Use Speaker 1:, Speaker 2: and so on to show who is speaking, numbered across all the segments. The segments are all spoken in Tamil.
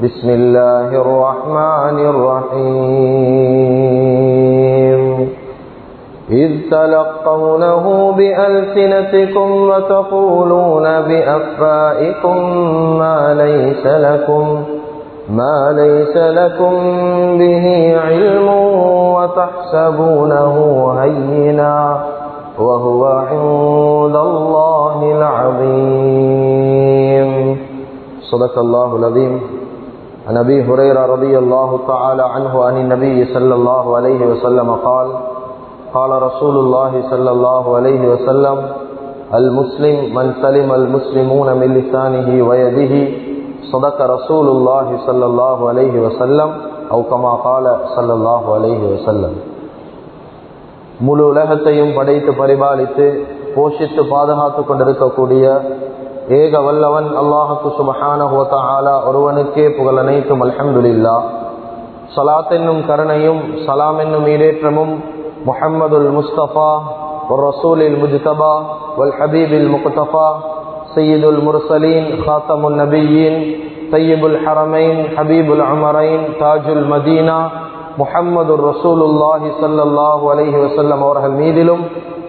Speaker 1: بسم الله الرحمن الرحيم. إذ تلقونه بألسنتكم وتقولون بأفائكم ما ليس لكم ما ليس لكم به علم وتحسبونه هينا وهو عند الله العظيم. صدق الله العظيم. عن ابي هريره رضي الله تعالى عنه عن النبي صلى الله عليه وسلم قال قال رسول الله صلى الله عليه وسلم المسلم من سلم المسلمون من لسانه ويده صدق رسول الله صلى الله عليه وسلم او كما قال صلى الله عليه وسلم முழு உலகத்தையும் படைத்து பரிபாலித்து போஷித்து பாதுகாத்து கொண்டிருக்கக்கூடிய ஏக வல்லவன் அல்லாஹுக்கு சுபஹான ஹோத்தாலா ஒருவனுக்கே புகழ் அனைத்தும் அல்ஹம்துலில்லா சலாத் என்னும் கருணையும் சலாம் என்னும் ஈடேற்றமும் முஹம்மதுல் முஸ்தபா ஒரு ரசூலில் முஜ்தபா வல் ஹபீபில் முக்தபா சையீதுல் முர்சலீன் ஹாத்தமுல் நபியின் சையீபுல் ஹரமைன் ஹபீபுல் அமரைன் தாஜுல் மதீனா முஹம்மது ரசூலுல்லாஹி சல்லாஹூ அலஹி வசல்லம் அவர்கள் மீதிலும்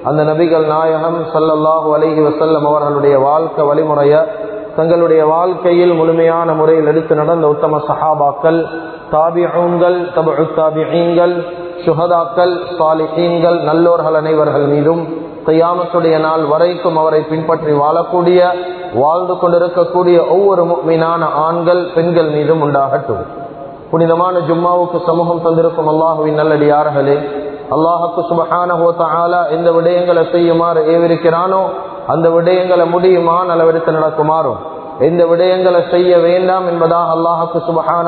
Speaker 1: அந்த நபிகள் நாயகம் சல்லல்லாஹு அலஹி வசல்லம் அவர்களுடைய வாழ்க்கை வழிமுறைய தங்களுடைய வாழ்க்கையில் முழுமையான முறையில் எடுத்து நடந்த உத்தம சஹாபாக்கள் தாபிஹூன்கள் தபு தாபிஹீன்கள் சுஹதாக்கள் சாலிஹீன்கள் நல்லோர்கள் அனைவர்கள் மீதும் கையாமத்துடைய நாள் வரைக்கும் அவரை பின்பற்றி வாழக்கூடிய வாழ்ந்து கொண்டிருக்கக்கூடிய ஒவ்வொரு மீனான ஆண்கள் பெண்கள் மீதும் உண்டாகட்டும். புனிதமான ஜும்மாவுக்கு சமூகம் தந்திருக்கும் அல்லாஹுவின் நல்லடியார்களே அல்லாஹுக்கு சுபகான எந்த விடயங்களை செய்யுமாறு ஏவிருக்கிறானோ அந்த விடயங்களை முடியுமா அளவெடுத்து நடக்குமாறும். எந்த விடயங்களை செய்ய வேண்டாம் என்பதாக அல்லாஹுக்கு சுபகான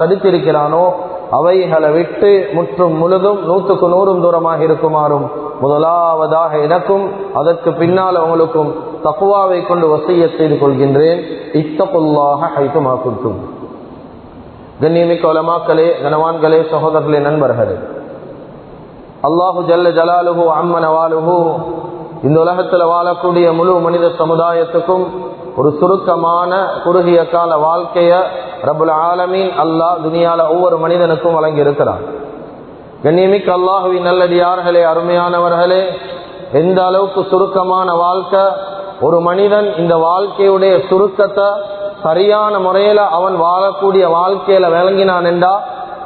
Speaker 1: தடுத்திருக்கிறானோ அவைகளை விட்டு முற்றும் முழுதும் நூற்றுக்கு நூறும் தூரமாக இருக்குமாறும். முதலாவதாக எனக்கும் அதற்கு பின்னால் அவங்களுக்கும் தக்குவாவை கொண்டு வசைய செய்து கொள்கின்றேன். இத்தகுல்லாக ஹைத்துமாக்கும் கண்ணியமிக்க உலமாக்களே கனவான்களே சகோதரர்களே நண்பர்களே. அல்லாஹு ஜல்ல ஜலாலுஹு அம்மன அவாலுஹு இந்த உலகத்தில் வாழக்கூடிய முழு மனித சமுதாயத்துக்கும் ஒரு சுருக்கமான குறுகிய கால வாழ்க்கைய ரபுல் ஆலமீன் அல்லாஹ் துனியால ஒவ்வொரு மனிதனுக்கும் வழங்கி இருக்கிறான் கண்ணியமிக்க அல்லாஹுவின் நல்லடியார்களே அருமையானவர்களே எந்த அளவுக்கு சுருக்கமான வாழ்க்கை ஒரு மனிதன் இந்த வாழ்க்கையுடைய சுருக்கத்தை சரியான முறையில அவன் வாழக்கூடிய வாழ்க்கையில விளங்கினான் என்றா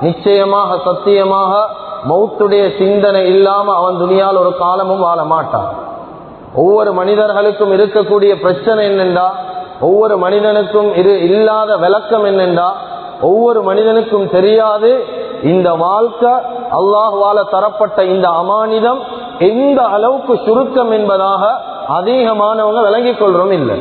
Speaker 1: நிச்சயமாக சத்தியமாக மௌத்துடைய சிந்தனை இல்லாம அவன் துணியால் ஒரு காலமும் வாழ மாட்டான். ஒவ்வொரு மனிதர்களுக்கும் இருக்கக்கூடிய பிரச்சனை என்னென்றா? ஒவ்வொரு மனிதனுக்கும் இரு இல்லாத விளக்கம் என்னென்றா? ஒவ்வொரு மனிதனுக்கும் தெரியாது. இந்த வாழ்க்கை அல்லாஹுவால தரப்பட்ட இந்த அமானிதம் எந்த அளவுக்கு சுருக்கம் என்பதாக அதிகமானவங்க விளங்கிக் கொள்றோம் இல்லை.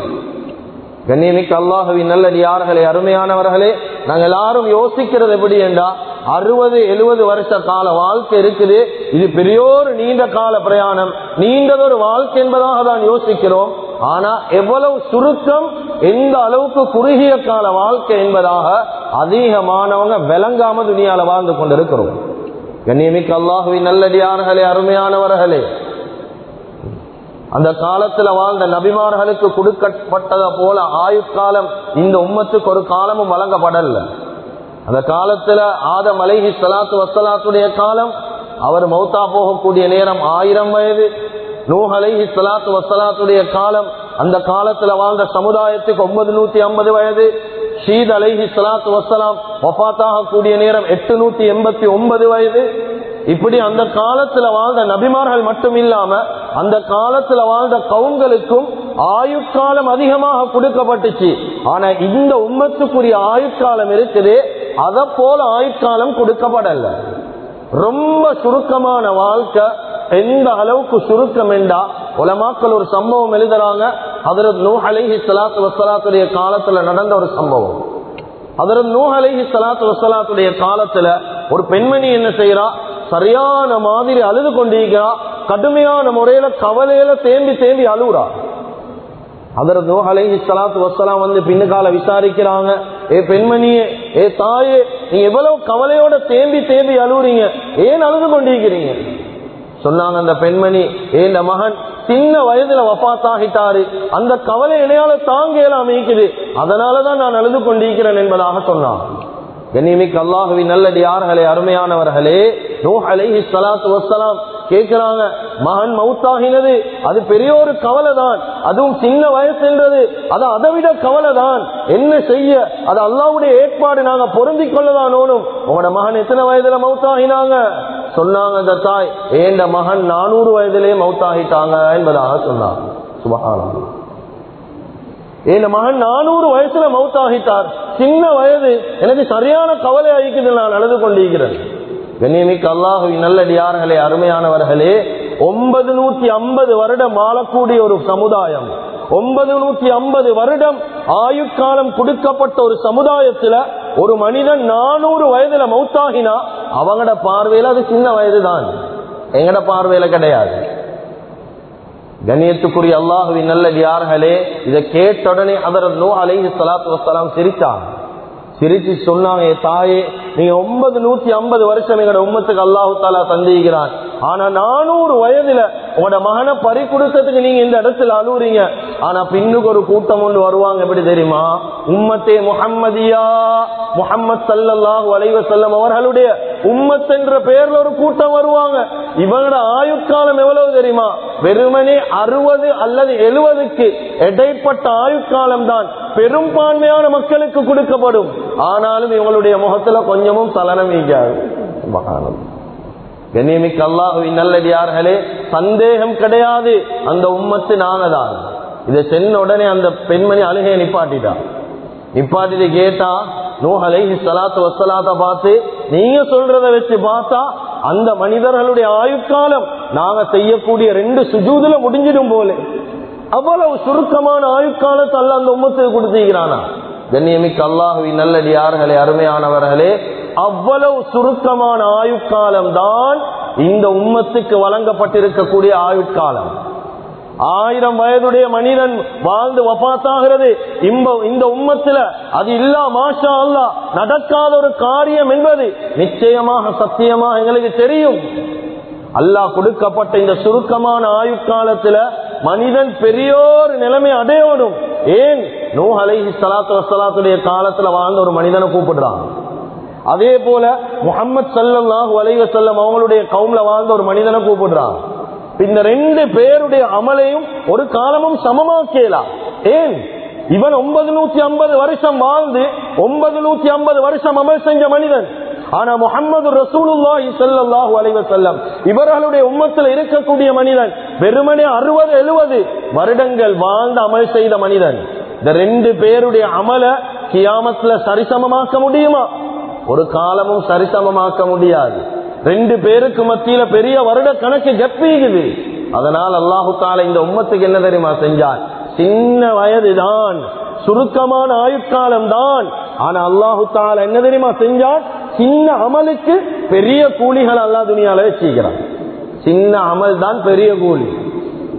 Speaker 1: கண்ணியமிக்க அல்லாஹுவின் நல்லடியார்களே அருமையானவர்களே நாங்கள் எல்லாரும் யோசிக்கிறது எப்படி என்றா அறுபது எழுபது வருஷ கால வாழ்க்கை இருக்குது. இது பெரியோரு நீண்ட கால பிரயாணம். நீண்டதொரு வாழ்க்கை என்பதாக தான் யோசிக்கிறோம். ஆனா எவ்வளவு சுருக்கம் எந்த அளவுக்கு குறுகிய கால வாழ்க்கை என்பதாக அதிகமானவங்க விளங்காம துணியால வாழ்ந்து கொண்டிருக்கிறோம். கண்ணியமிக்க அல்லாஹுவின் நல்லடியார்களே அருமையானவர்களே. அந்த காலத்துல வாழ்ந்த நபிமார்களுக்கு கொடுக்கப்பட்டதை போல ஆயுட்காலம் இந்த உம்மத்துக்கு ஒரு காலமும் வழங்கப்படல. அந்த காலத்துல ஆதம் அலைஹி சலாத்து வசலாத்துடைய காலம் அவர் மௌத்தா போகக்கூடிய நேரம் ஆயிரம் வயது. நூஹ் அலைஹி சலாத்து வசலாத்துடைய காலம் அந்த காலத்துல வாழ்ந்த சமுதாயத்துக்கு ஒன்பது நூத்தி ஐம்பது வயது. ஷீத் அலைஹி சலாத்து வசலாம் வஃபாத்தாக கூடிய நேரம் எட்டு நூத்தி எண்பத்தி ஒன்பது வயது. இப்படி அந்த காலத்துல வாழ்ந்த நபிமார்கள் மட்டும் இல்லாம அந்த காலத்துல வாழ்ந்த கவுங்களுக்கும் ஆயுட்காலம் அதிகமாக கொடுக்கப்பட்டுச்சு. ஆனா இந்த உம்மத்துக்குரிய ஆயுட்காலம் இருக்குது. அத போல ஆயுட்காலம் கொடுக்கப்படல. ரொம்ப சுருக்கமான வாழ்க்கை. எந்த அளவுக்கு சுருக்கம் என்றா உலமாக்கள் ஒரு சம்பவம் எழுதுறாங்க. அதற்கு நூ அலைஹி சலாத்து வசலாத்துடைய காலத்துல நடந்த ஒரு சம்பவம். அதற்கு நூ அலைஹி சலாத்து வசலாத்துடைய காலத்துல ஒரு பெண்மணி என்ன செய்யறா சரியான மாதிரி அழுது கொண்டிருக்கிறா கடுமையான முறையில கவலையில தேம்பி தேம்பி அழுகுறா அதற்கு நூ அலைஹி சலாத்து வசலாம் வந்து பின்னுக்கால விசாரிக்கிறாங்க ஏ பெண்மணியே ஏ தாயே நீ எவ்வளவு கவலையோட தேம்பி தேம்பி அழுகுறீங்க ஏன் அழுது கொண்டிருக்கிறீங்க? சொன்னாங்க அந்த பெண்மணி ஏன் மகன் சின்ன வயதுல வப்பாத்தாகிட்டாரு அந்த கவலை இணையால தாங்க அமைக்குது அதனாலதான் நான் அழுது கொண்டிருக்கிறேன் என்பதாக சொன்னான். கண்ணியமிக்கு அல்லாஹுவின் நல்லடியார்களே அருமையானவர்களே நூ அலைஹி ஸலாத்து வஸ்ஸலாம் கேட்கிறாங்க மகன் மவுத்தாகினது அது பெரிய ஒரு கவலை தான் அதுவும் சின்ன வயசுன்றது அது அதை விட கவலை தான் என்ன செய்ய அது அல்லாவுடைய ஏற்பாடு நாங்க பொருந்திக் கொள்ளதான் ஓனும் உங்களோட மகன் எத்தனை வயதுல மவுத்தாகினாங்க? சொன்னாங்க அந்த தாய் ஏண்ட மகன் நானூறு வயதிலே மவுத்தாகிட்டாங்க என்பதாக சொன்னாங்க. சுபகானம் என் மகன் நானூறு வயசுல மவுத்தாகிட்டார் சின்ன வயது. எனக்கு சரியான கவலை அழிக்குது நான் அழுது கொண்டிருக்கிறேன். கண்ணியமிக்கு அல்லாஹுவின் நல்லடியார்களே அருமையானவர்களே ஒன்பது நூத்தி ஐம்பது வருடம் ஆளக்கூடிய ஒரு சமுதாயம். ஒன்பது நூத்தி ஐம்பது வருடம் ஆயுட்காலம் கொடுக்கப்பட்ட ஒரு சமுதாயத்துல ஒரு மனிதன் நானூறு வயதுல மௌத்தாகினா அவங்கட பார்வையில அது சின்ன வயதுதான். எங்கட பார்வையில கிடையாது. கண்ணியத்துக்குரிய அல்லாஹுவின் நல்லது யார்களே இதை கேட்ட உடனே நோ அலைஹி சலாத்து வசலாம் சிரித்தாங்க சிரிச்சு சொன்னாங்க தாயே நீங்க ஒன்பது நூத்தி ஐம்பது வருஷம் எங்களோட உம்மத்துக்கு அல்லாஹு தாலா சந்திக்கிறான் ஆனா நானூறு வயதுல உங்களோட மகனை பறி கொடுத்ததுக்கு நீங்க இந்த இடத்துல அழுவுறீங்க. ஆனா பின்னுக்கு ஒரு கூட்டம் ஒன்று வருவாங்க எப்படி தெரியுமா? உம்மத்தே முகம்மதியா முஹம்மத் சல்லல்லாஹு அலைவ செல்லம் அவர்களுடைய உம்மத் என்ற பெயர்ல ஒரு கூட்டம் வருவாங்க. இவங்களோட ஆயுட்காலம் எவ்வளவு தெரியுமா? வெறுமனே அறுபது அல்லது எழுபதுக்கு இடைப்பட்ட ஆயுட்காலம் தான் பெரும்பான்மையான மக்களுக்கு கொடுக்கப்படும். ஆனாலும் இவங்களுடைய முகத்துல கொஞ்சமும் சலனம் ஈக்காது கண்ணியமிக்க அல்லாஹுவின் நல்லடியார்களே சந்தேகம் கிடையாது. அந்த உம்மத்து நாங்க தான் இதை சென்ன உடனே அந்த பெண்மணி அழுகையை நிப்பாட்டிட்டா. நிப்பாட்டிட்டு கேட்டா நூஹலை சலாத்து வசலாத்த பார்த்து நீங்க சொல்றத வச்சு பார்த்தா அந்த மனிதர்களுடைய ஆயுட்காலம் நாங்க செய்யக்கூடிய ரெண்டு சுஜூதுல முடிஞ்சிடும் போல. அவ்வளவு சுருக்கமான ஆயுட்காலத்தை அல்ல அந்த உம்மத்துக்கு கொடுத்துக்கிறானா கண்ணியமிக்க அல்லாஹுவின் நல்லடியார்களே அருமையானவர்களே அவ்வளவு சுருக்கமான ஆயுட்காலம் தான் இந்த உம்மத்துக்கு வழங்கப்பட்டிருக்கக்கூடிய ஆயுட்காலம். ஆயிரம் வயதுடைய மனிதன் வாழ்ந்து வபாத்தாகிறது. இந்த உம்மத்துல அது இல்லா மாஷா அல்லா நடக்காத ஒரு காரியம் என்பது நிச்சயமாக சத்தியமாக எங்களுக்கு தெரியும். அல்லாஹ் கொடுக்கப்பட்ட இந்த சுருக்கமான ஆயுட்காலத்துல மனிதன் பெரியோர் நிலைமை அடையோடும் ஏன்? நூ அலைஹி சலாத்து வசலாத்துடைய காலத்துல வாழ்ந்த ஒரு மனிதனை கூப்பிடுறான் அதே போல முகமது சல்லாஹூ அலைவ செல்லம் அவங்களுடைய கவும்ல வாழ்ந்த ஒரு மனிதனை கூப்பிடுறான். இந்த ரெண்டு பேருடைய அமலையும் ஒரு காலமும் சமமாக்கலாம் ஏன்? இவன் ஒன்பது நூத்தி ஐம்பது வருஷம் வாழ்ந்து ஒன்பது நூத்தி ஐம்பது வருஷம் அமல் செஞ்ச மனிதன். ஆனா முகமது ரசூலுல்லாஹி ஸல்லல்லாஹு அலைஹி செல்லம் இவர்களுடைய உம்மத்தில் இருக்கக்கூடிய மனிதன் வெறுமனே அறுபது எழுபது வருடங்கள் வாழ்ந்து அமல் செய்த மனிதன். இந்த ரெண்டு பேருடைய அமல கியாமத்துல சரிசமமாக்க முடியுமா? ஒரு காலமும் சரிசமமாக்க முடியாது. ரெண்டு பேருக்கு மத்தியில பெரிய வருட கணக்கு கப்பீகுது அதனால் அல்லாஹு தால இந்த உம்மத்துக்கு என்ன தெரியுமா செஞ்சான்? சின்ன வயதுதான். சுருக்கமான ஆயுட்காலம் தான் ஆனா அல்லாஹு தால என்ன தெரியுமா செஞ்சான்? சின்ன அமலுக்கு பெரிய கூலிகள் அல்லா துணியால வச்சுக்கிறான் சின்ன அமல் தான் பெரிய கூலி.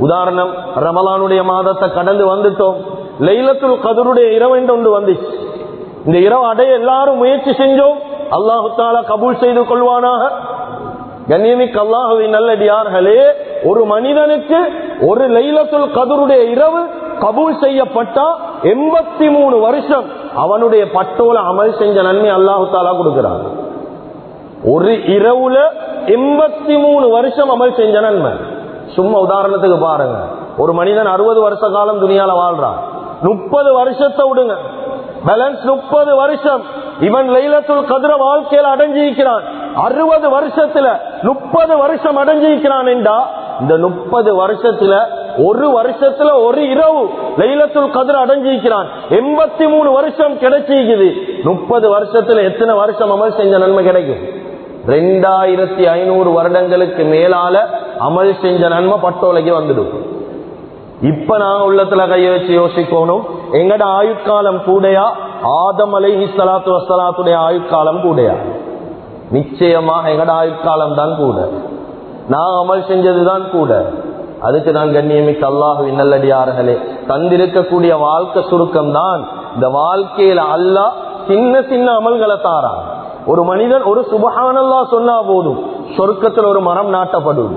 Speaker 1: உதாரணம் ரமலானுடைய மாதத்தை கடந்து வந்துட்டோம். லைலத்துல் கதருடைய இரவு ஒன்று வந்துச்சு. இந்த இரவு அடைய எல்லாரும் முயற்சி செஞ்சோம். அல்லாஹு தாலா கபூல் செய்து கொள்வானாக. கண்ணியமிக்கு அல்லாஹுவின் நல்லடியார்களே ஒரு மனிதனுக்கு ஒரு லைலத்துல் கதருடைய இரவு கபூல் செய்யப்பட்டா எண்பத்தி மூணு வருஷம் அவனுடைய பட்டோல அமல் செஞ்ச நன்மை அல்லாஹு தாலா கொடுக்கிறான். ஒரு இரவுல எண்பத்தி மூணு வருஷம் அமல் செஞ்ச நன்மை. சும்மா உதாரணத்துக்கு பாருங்க. ஒரு மனிதன் அறுபது வருஷ காலம் துணியால வாழ்றான். முப்பது வருஷத்தை விடுங்க. பேலன்ஸ் முப்பது வருஷம். இவன் லைலத்துல் கதிர வாழ்க்கையில் அடைஞ்சிருக்கிறான் அறுபது வருஷத்துல
Speaker 2: முப்பது வருஷம் அடைஞ்சிருக்கிறான் என்றா இந்த முப்பது வருஷத்துல ஒரு வருஷத்துல ஒரு இரவு லைலத்துல் கதிர் அடைஞ்சிருக்கிறான் எண்பத்தி மூணு வருஷம் கிடைச்சிருக்குது. முப்பது வருஷத்துல எத்தனை வருஷம் அமல் செஞ்ச நன்மை கிடைக்கும்? ரெண்டாயிரத்தி ஐநூறு வருடங்களுக்கு மேலால அமல் செஞ்ச நன்மை பட்டோலைக்கு வந்துடும். இப்ப நான் உள்ளத்துல கைய வச்சு யோசிக்கணும். எங்கட ஆயுட்காலம் கூடையா? ஆதம் அலை சலாத்து வசலாத்துடைய ஆயுட்காலம் கூடையா? நிச்சயமாக எங்கட ஆயுட்காலம் தான் கூட. நான் அமல் செஞ்சதுதான் கூட. அதுக்கு நான் கண்ணியமிக்க அல்லாஹுவின் நல்லடியார்களே தந்திருக்கக்கூடிய வாழ்க்கை சுருக்கம் தான் இந்த வாழ்க்கையில அல்லாஹ் சின்ன சின்ன அமல்களை தாரான். ஒரு மனிதன் ஒரு சுபஹானல்லா சொன்னா போதும் சொர்க்கத்தில் ஒரு மரம் நாட்டப்படும்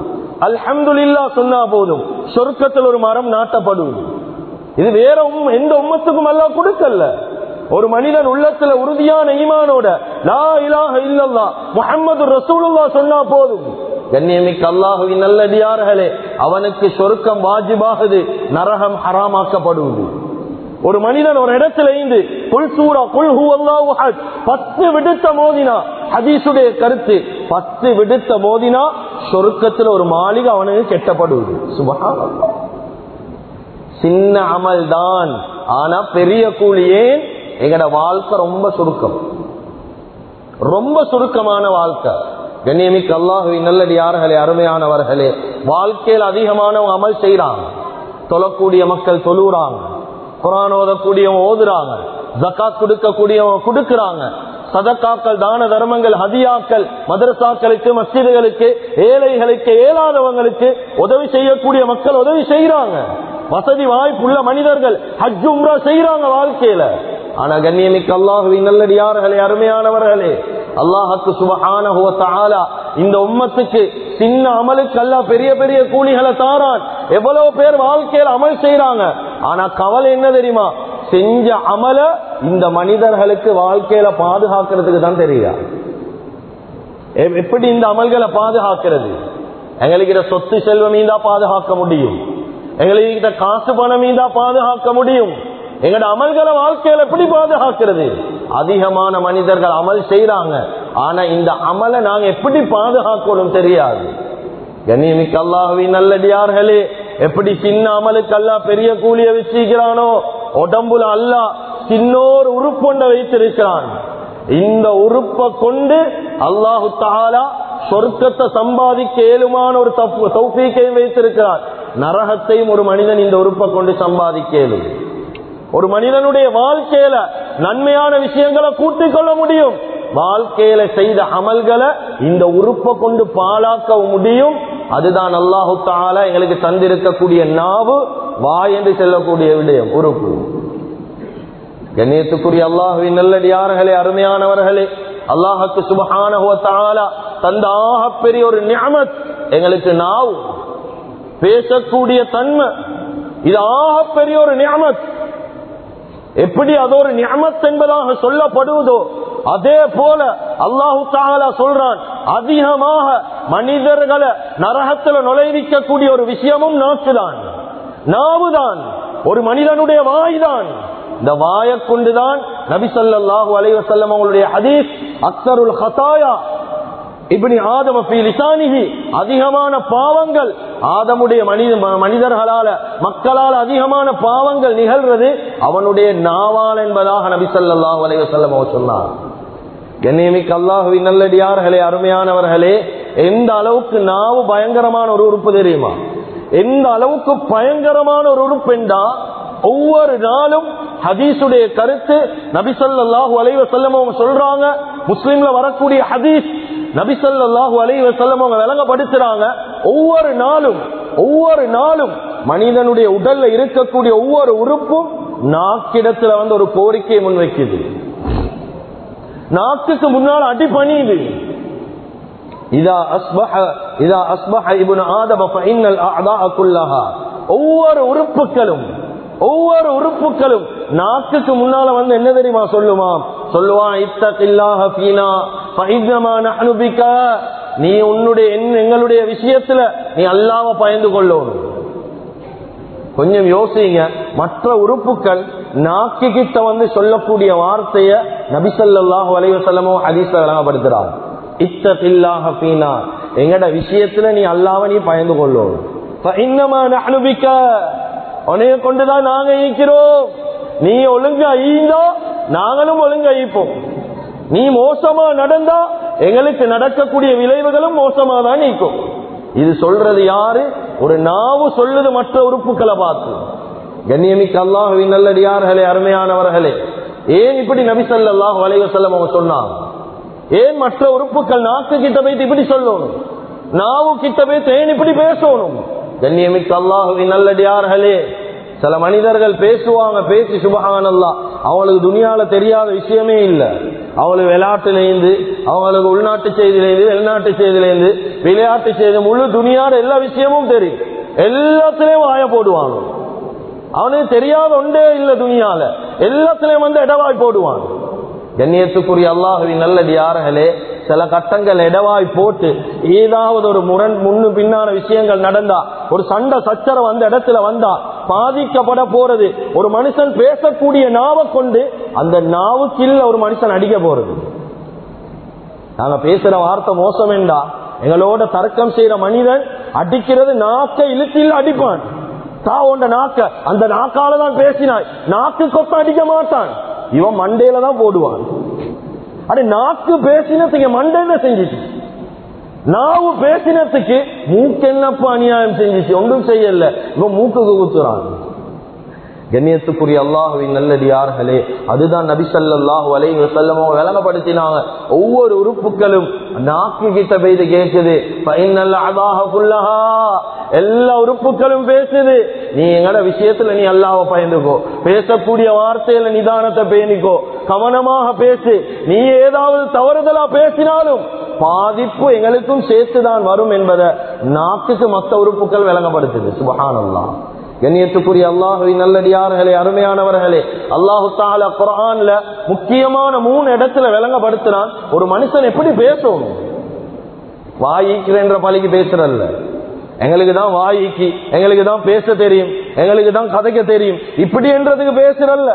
Speaker 2: அல்ஹம்துல்லா சொன்னா போதும் சொர்க்கத்தில் ஒரு மரம் நாட்டப்படும் இது வேற உம்- எந்த உம்மத்துக்கும் அல்ல கொடுக்கல ஒரு மனிதன் உள்ளத்துல உறுதியான ஈமானோட லா இலாஹ இல்லல்லா முஹம்மது ரசூலுல்லா சொன்னா போதும். கண்ணியமிக்க அல்லாஹுவின் நல்லடியார்களே அவனுக்கு சொருக்கம் வாஜிபாகுது நரகம் ஹராமாக்கப்படுவது. ஒரு மனிதன் ஒரு இடத்துல இருந்து குல் சூரா குல் ஹூ பத்து விடுத்த மோதினா ஹதீசுடைய கருத்து பத்து விடுத்த மோதினா சொருக்கத்துல ஒரு மாளிகை அவனுக்கு கெட்டப்படுவது. சுபஹானல்லாஹ். சின்ன அமல் தான் ஆனா பெரிய கூலி ஏன்? எங்கட வாழ்க்கை ரொம்ப சுருக்கம். ரொம்ப சுருக்கமான வாழ்க்கை. கண்ணியமிக்கு அல்லாஹுவின் நல்லடியார்களே அருமையானவர்களே வாழ்க்கையில் அதிகமான அமல் செய்யறாங்க தொழக்கூடிய மக்கள் தொழுறாங்க குரான் ஓதக்கூடியவங்க ஓதுறாங்க. ஜக்காத் கொடுக்கக்கூடியவங்க கொடுக்கறாங்க. சதக்காக்கள் தான தர்மங்கள் ஹதியாக்கள் மதரசாக்களுக்கு மஸ்ஜிதுகளுக்கு ஏழைகளுக்கு ஏழாதவங்களுக்கு உதவி செய்யக்கூடிய மக்கள் உதவி செய்யறாங்க வசதி வாய்ப்புள்ள மனிதர்கள் ஹஜ் உம்ரா செய்யறாங்க வாழ்க்கையில. ஆனா கண்ணியமிக்க அல்லாஹுவின் நல்லடியார்களே அருமையானவர்களே அல்லாஹுக்கு சுபஹான இந்த உம்மத்துக்கு சின்ன அமலுக்கு அல்ல பெரிய பெரிய கூலிகளை தாரான். எவ்வளவு பேர் வாழ்க்கையில அமல் செய்யறாங்க ஆனா கவலை என்ன தெரியுமா? செஞ்ச அமல இந்த மனிதர்களுக்கு வாழ்க்கையில பாதுகாக்கிறதுக்கு தான் தெரியா எப்படி இந்த அமல்களை பாதுகாக்கிறது? எங்களுக்கு சொத்து செல்வம் மீதா பாதுகாக்க முடியும். எங்களுக்கு காசு பணம் மீதா பாதுகாக்க முடியும்? எங்கட அமல்களை வாழ்க்கையில எப்படி பாதுகாக்கிறது? அதிகமான மனிதர்கள் அமல் செய்யறாங்க ஆனா இந்த அமலை நாங்க எப்படி பாதுகாக்கணும் தெரியாது. கண்ணியமிக்க அல்லாஹுவின் நல்லடியார்களே எப்படி சின்ன அமலுக்கு அல்லா பெரிய கூலிய வச்சிருக்கிறானோ உடம்புல அல்லாஹ் சின்னோர் உறுப்பொண்ட வைத்திருக்கிறான். இந்த உறுப்பை கொண்டு அல்லாஹு தாலா சொர்க்கத்தை சம்பாதிக்க ஏழுமான ஒரு தப்பு தௌஃபீக்கையும் வைத்திருக்கிறார் நரகத்தையும் ஒரு மனிதன் இந்த உறுப்பை கொண்டு சம்பாதிக்க ஒரு மனிதனுடைய வாழ்க்கையில நன்மையான விஷயங்களை கூட்டிக் கொள்ள முடியும். வாழ்க்கையில செய்த அமல்களை இந்த உறுப்பை கொண்டு பாழாக்க முடியும். அதுதான் அல்லாஹு தாலா எங்களுக்கு தந்திருக்கக்கூடிய நாவு வாய் என்று செல்லக்கூடிய விடயம் உறுப்பு. கண்ணியத்துக்குரிய அல்லாஹுவின் நல்லடியார்களே அருமையானவர்களே அல்லாஹுக்கு சுபகான தந்தாக பெரிய ஒரு நியமத் எங்களுக்கு நாவு. பேசக்கூடிய தன்மை. இது ஆகப்பெரிய ஒரு நியமத். எப்படி அது ஒரு நியமத் என்பதாக சொல்லப்படுவதோ அதே போல அல்லாஹு தாலா சொல்றான் அதிகமாக மனிதர்களை நரகத்துல நுழைவிக்கக்கூடிய ஒரு விஷயமும் நாக்குதான். நாவுதான். ஒரு மனிதனுடைய வாய்தான். இந்த வாயை கொண்டுதான் நபி அலைவசல்லம் அவங்களுடைய ஹதீஸ் அக்தருல் ஹதாயா இப்படி ஆதம ஃபீ அதிகமான பாவங்கள் ஆதமுடைய மனித மனிதர்களால மக்களால் அதிகமான பாவங்கள் நிகழ்றது அவனுடைய நாவால் என்பதாக நபி ஸல்லல்லாஹு செல்லமோ சொன்னார். கண்ணியமிக்க அல்லாஹுவின் நல்லடியார்களே அருமையானவர்களே எந்த அளவுக்கு நாவு பயங்கரமான ஒரு உறுப்பு தெரியுமா? எந்த அளவுக்கு பயங்கரமான ஒரு உறுப்பு என்றா ஒவ்வொரு நாளும் ஹதீஸுடைய கருத்து நபிசல்லாஹு அலைவ செல்லம் அவங்க சொல்றாங்க. முஸ்லீம்ல வரக்கூடிய ஹதீஸ் நபிசல்லாஹு அலைவ செல்லம் அவங்க விளங்கப்படுத்துறாங்க. ஒவ்வொரு நாளும் ஒவ்வொரு நாளும் மனிதனுடைய உடல்ல இருக்கக்கூடிய ஒவ்வொரு உறுப்பும் நாக்கிடத்துல வந்து ஒரு கோரிக்கையை முன்வைக்குது. நாக்குக்கு முன்னால் அடி பணியுது. இதா இதா ஆதம ஒவ்வொரு உறுப்புகளும் ஒவ்வொரு உறுப்புகளும் நாக்குக்கு முன்னால வந்து என்ன தெரியுமா சொல்லுமா? சொல்லுவான் இத்தகில்லாஹ நீ உன்னுடைய என்- எங்களுடைய விஷயத்துல நீ அல்லாம பயந்து கொள்ளணும் கொஞ்சம் யோசிங்க. மற்ற உறுப்புகள் நாக்கு கிட்ட வந்து சொல்லக்கூடிய வார்த்தைய நபிசல்லாஹு அலைவசல்லமோ அதிசலப்படுத்துறாங்க விளங்கப்படுத்துறாங்க. இத்தகில்லாஹ எங்கட விஷயத்துல நீ அல்லாம நீ பயந்து கொள்ளும். இன்னமா அனுபிக்க உனைய கொண்டுதான் நாங்க ஈக்கிறோம் நீ ஒழுங்கா ஈந்தோ நாங்களும் ஒழுங்கா ஈப்போம். நீ மோசமா நடந்தா எங்களுக்கு நடக்கக்கூடிய விளைவுகளும் மோசமா தான் நீக்கும். இது சொல்றது யாரு? ஒரு நாவு சொல்லுது மற்ற உறுப்புகளை பார்த்து. கண்ணியமிக்க அல்லாஹுவின் நல்லடியார்களே அருமையானவர்களே ஏன் இப்படி நபி அல்லாஹ் அலைஹி வஸல்லம் அவங்க சொன்னாங்க? ஏன் மற்ற உறுப்புகள் நாக்கு கிட்ட போய் இப்படி சொல்லணும்? நாவு கிட்ட போய் ஏன் இப்படி பேசணும்? கண்ணியமிக்க அல்லாஹுவின் நல்லடியார்களே சில மனிதர்கள் பேசுவாங்க பேசி சுபஹானல்லா. அவங்களுக்கு துணியால தெரியாத விஷயமே இல்லை. அவங்களுக்கு விளையாட்டுலேருந்து அவங்களுக்கு உள்நாட்டு செய்தியிலேருந்து வெளிநாட்டு செய்தியிலேருந்து விளையாட்டு செய்தி முழு துனியால எல்லா விஷயமும் தெரியும். எல்லாத்துலயும் வாய போடுவாங்க அவனுக்கு தெரியாத ஒன்றே இல்லை துணியால. எல்லாத்துலயும் வந்து இடவாய் போடுவான் கண்ணியத்துக்குரிய அல்லாஹுவின் நல்லடியார்களே சில கட்டங்கள் இடவாய் போட்டு ஏதாவது ஒரு முரண் முன்னு பின்னான விஷயங்கள் நடந்தா ஒரு சண்டை சச்சரவு அந்த இடத்துல வந்தா பாதிக்கப்பட போறது ஒரு மனுஷன் பேசக்கூடிய நாவை கொண்டு அந்த நாவுக்குள்ள ஒரு மனுஷன் அடிக்க போறது. நாங்க பேசுற வார்த்தை மோசம் வேண்டா எங்களோட தர்க்கம் செய்யற மனிதன் அடிக்கிறது நாக்க இழுத்தில் அடிப்பான். தா உண்ட நாக்க அந்த நாக்கால தான் பேசினாய். நாக்கு கொத்த அடிக்க மாட்டான். இவன் மண்டையில தான் போடுவான். அடே நாக்கு பேசினதுக்கு மண்டையில செஞ்சிச்சு? நாவு பேசினதுக்கு மூக்கு என்னப்பா அநியாயம் செஞ்சிச்சு? ஒன்றும் செய்யல. இவன் மூக்குக்கு குத்துறான். கண்ணியத்துக்குரிய அல்லாஹுவின் நல்லடியார்களே அதுதான் நபி ஸல்லல்லாஹு அலைஹி வஸல்லம் அவங்க விளங்கப்படுத்தினாங்க ஒவ்வொரு உறுப்புகளும் நாக்கு கிட்ட பெய்து கேட்குது. ஃபைனல் எல்லா உறுப்புகளும் பேசுது. நீ எங்கட விஷயத்துல நீ அல்லாவ பயந்துக்கோ. பேசக்கூடிய வார்த்தையில நிதானத்தை பேணிக்கோ. கவனமாக பேசு. நீ ஏதாவது தவறுதலா பேசினாலும் பாதிப்பு எங்களுக்கும் சேர்த்துதான் வரும் என்பதை நாக்குக்கு மத்த உறுப்புகள் விளங்கப்படுத்துது. சுபஹானல்லாஹ். கண்ணியத்துக்குரிய அல்லாஹுவின் நல்லடியார்களே அருமையானவர்களே அல்லாஹு தால குரான்ல முக்கியமான மூணு இடத்துல விளங்கப்படுத்தினான். ஒரு மனுஷன் எப்படி பேசணும் வாயிக்கிறன்ற பழிக்கு பேசுறல்ல. எங்களுக்கு தான் வாயிக்கு எங்களுக்கு தான் பேச தெரியும் எங்களுக்கு தான் கதைக்க தெரியும். இப்படி என்றதுக்கு பேசுறல்ல.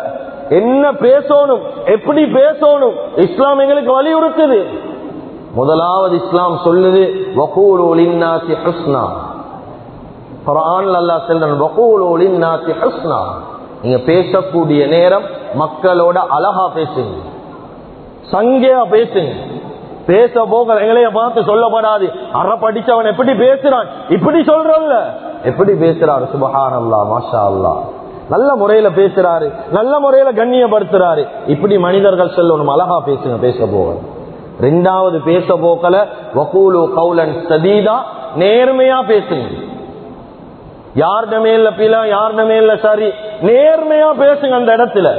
Speaker 2: என்ன பேசணும் எப்படி பேசணும்? இஸ்லாம் எங்களுக்கு வலியுறுத்துது. முதலாவது இஸ்லாம் சொல்லுது வகூலு லின்னாசி ஹுஸ்னா. குரான் அல்லா செல்றன் நாத்தி ஹஸ்னா. நீங்க பேசக்கூடிய நேரம் மக்களோட அழகா பேசுங்க. சங்கையா பேசுங்க. பேச போக எங்களைய பார்த்து சொல்லப்படாது. அற படிச்சவன் எப்படி பேசுறான்? இப்படி சொல்றல்ல. எப்படி பேசுறாரு? சுபஹான் அல்லா மாஷா அல்லா நல்ல முறையில பேசுறாரு. நல்ல முறையில கண்ணியப்படுத்துறாரு. இப்படி மனிதர்கள் சொல்லணும். அழகா பேசுங்க பேச போக. ரெண்டாவது பேச போக்கல. வகூலு கவுலன் சதீதா. நேர்மையா பேசுங்க. யாருடமே மேல பிலா யாருட மேல சரி? நேர்மையா பேசுங்க அந்த இடத்துல.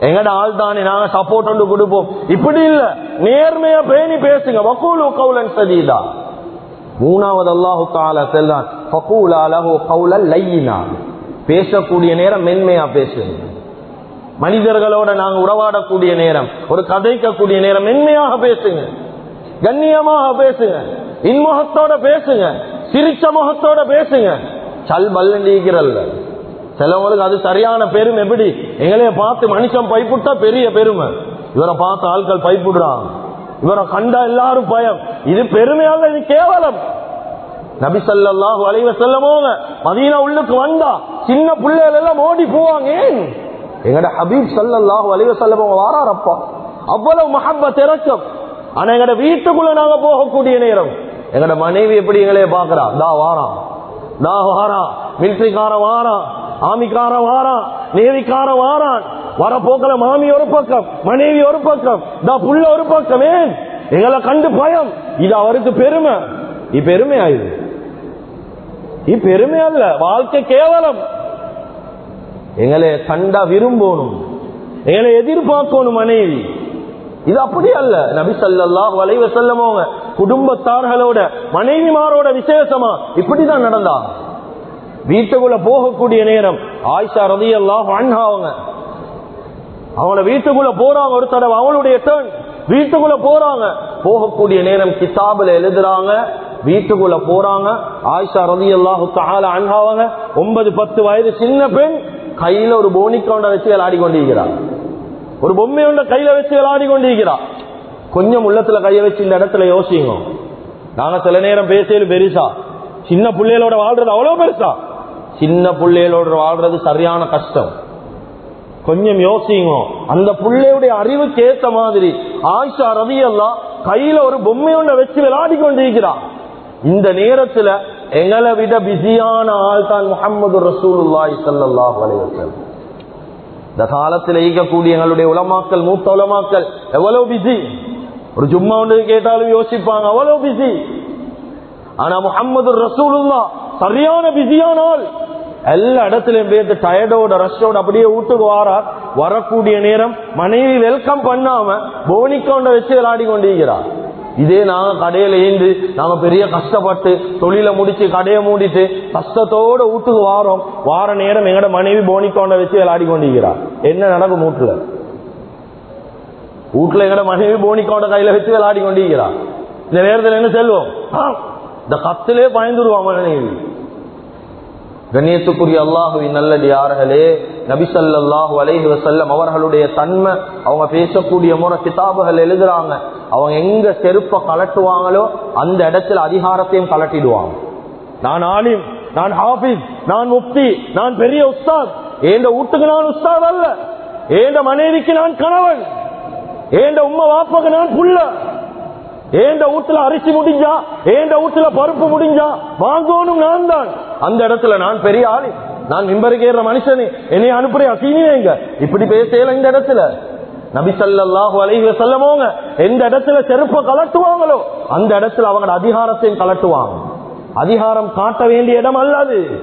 Speaker 2: எங்கட ஆள் தானே நாங்க சப்போர்ட் ஒன்று கொடுப்போம். இப்படி இல்ல. நேர்மையா பேணி பேசுங்க. வக்கூலு கவுலன் சதீதா. மூணாவது அல்லாஹு கால செல்லான் ஃபகூலா கவுல லையினா. பேசக்கூடிய நேரம் மென்மையா பேசுங்க. மனிதர்களோட நாங்க உறவாடக்கூடிய நேரம் ஒரு கதைக்கக்கூடிய நேரம் மென்மையாக பேசுங்க. கண்ணியமாக பேசுங்க. இன்முகத்தோட பேசுங்க. சிரிச்ச முகத்தோட பேசுங்க. சல் பல்லண்டிக்கிறல்ல சிலவங்களுக்கு அது சரியான பெருமை எப்படி? எங்களைய பார்த்து மனுஷன் பைப்புட்டா பெரிய பெருமை. இவரை பார்த்து ஆட்கள் பைப்புடுறான் இவரை கண்டா எல்லாரும் பயம். இது பெருமையால இது கேவலம். நபி சல்லாஹு அலைவ செல்லமோங்க மதீனா உள்ளுக்கு வந்தா சின்ன பிள்ளைகள் எல்லாம் ஓடி போவாங்க. ஏன்? எங்கட ஹபீப் சல்லாஹு அலைவ செல்லமோ வாராரப்பா அவ்வளவு மஹப்பத் இறக்கம் ஆனா எங்கட வீட்டுக்குள்ள நாங்க போகக்கூடிய நேரம். எங்கட மனைவி எப்படி எங்களைய பாக்குறா தா வாரான். நான் வாரான் மிலிட்டரிக்கார வாரான் ஆமிக்கார வாரான் நேவிக்கார வாரான் வர போக்கல மாமி ஒரு பக்கம் மனைவி ஒரு பக்கம் தா புள்ள ஒரு பக்கம் ஏன்? எங்களை கண்டு பயம். இது அவருக்கு பெருமை. இது பெருமை ஆயுது இது பெருமை அல்ல வாழ்க்கை கேவலம். எங்களை கண்டா விரும்பணும். எங்களை எதிர்பார்க்கணும் மனைவி. இது அப்படி அல்ல. நபி சல்லாஹ் வளைவ செல்லமோங்க குடும்பத்தார்களோட மனைவிமாரோட விசேஷமா இப்படிதான் நடந்தா. வீட்டுக்குள்ள போகக்கூடிய நேரம் ஆயிஷா ரதி எல்லாம் அவங்க. அவங்கள வீட்டுக்குள்ள போறாங்க ஒரு தடவை அவங்களுடைய டேர்ன் வீட்டுக்குள்ள போறாங்க. போகக்கூடிய நேரம் கிதாபுல எழுதுறாங்க. வீட்டுக்குள்ள போறாங்க. ஆயிஷா ரதி அல்லாஹு அன்ஹாவங்க ஒன்பது பத்து வயது சின்ன பெண் கையில ஒரு போனிக்கவுண்ட வச்சு விளையாடி கொண்டிருக்கிறாங்க ஒரு பொம்மையுண்ட கையில வச்சு விளையாடி கொண்டிருக்கிறா கொஞ்சம் உள்ளத்துல கைய வச்சு இந்த இடத்துல யோசிங்க. நாங்க சில நேரம் பேசலும் பெருசா. சின்ன பிள்ளைகளோட வாழ்றது அவ்வளவு பெருசா. சின்ன பிள்ளைகளோட வாழ்றது சரியான கஷ்டம். கொஞ்சம் யோசிங்க. அந்த பிள்ளையுடைய அறிவுக்கு ஏத்த மாதிரி ஆயிஷா ரவி எல்லாம் கையில ஒரு பொம்மையொண்ட வச்சு விளையாடி கொண்டிருக்கிறான் இந்த நேரத்துல எங்களை விட பிஸியான ஆள் தான் முகமது ரசூல் ஸல்லல்லாஹு அலைஹி இந்த காலத்தில் ஈக்கக்கூடிய எங்களுடைய உலமாக்கல் மூத்த உலமாக்கள் எவ்வளவு பிஸி ஒரு ஜும்மா ஒன்று கேட்டாலும் யோசிப்பாங்க அவ்வளவு பிஸி ஆனா முகமது ரசூலுல்லா சரியான பிஸியான ஆள் எல்லா இடத்துலயும் பேர்த்து டயர்டோட ரஷ்டோட அப்படியே வீட்டுக்கு வாரார் வரக்கூடிய நேரம் மனைவி வெல்கம் பண்ணாம போனிக்கொண்ட வச்சு விளையாடி கொண்டிருக்கிறார் இதே நாங்க கடையில ஏந்து நாங்க பெரிய கஷ்டப்பட்டு தொழில முடிச்சு கடையை மூடிட்டு கஷ்டத்தோட வீட்டுக்கு வாரோம். வார நேரம் எங்கட மனைவி போனிக்கோண்ட வச்சு விளையாடி கொண்டிருக்கிறார் என்ன நடக்கும் வீட்டுல? வீட்டுல எங்கட மனைவி போனிக்கொண்ட கையில வச்சு விளையாடி கொண்டிருக்கிறார் இந்த நேரத்தில் என்ன செல்வோம் இந்த கத்திலே பயந்துருவான் மனைவி. கண்ணியத்துக்குரிய அல்லாஹுவின் நல்லது யார்களே நபிசல்லாஹு அலைஹி வசல்லம் அவர்களுடைய தன்மை அவங்க பேசக்கூடிய முறை கிதாபுகள் எழுதுறாங்க. அவங்க எங்க செருப்பை கலட்டுவாங்களோ அந்த இடத்துல அதிகாரத்தையும் கலட்டிடுவாங்க நான் ஆலிம் நான் ஹாபிஸ் நான் முப்தி நான் பெரிய உஸ்தாத். ஏண்ட வீட்டுக்கு நான் உஸ்தாத் அல்ல. ஏண்ட மனைவிக்கு நான் கணவன். ஏண்ட உம்ம வாப்பாக்கு நான் புள்ள. ஏண்ட வீட்டுல அரிசி முடிஞ்சா ஏண்ட வீட்டுல பருப்பு முடிஞ்சா வாங்கணும் நான் தான் அந்த இடத்துல நான் பெரிய ஆளு. நான் மிம்பருக்கு ஏற மனுஷனே. என்னை அனுப்புறியா? சீனியங்க இப்படி பேசல இந்த இடத்துல. நபி அலைஹி வஸல்லமோங்க எந்த இடத்துல செருப்ப கலட்டுவாங்களோ அந்த இடத்துல அவங்க அதிகாரத்தையும் கலட்டுவாங்க. அதிகாரம் காட்ட வேண்டிய இடம் அல்லது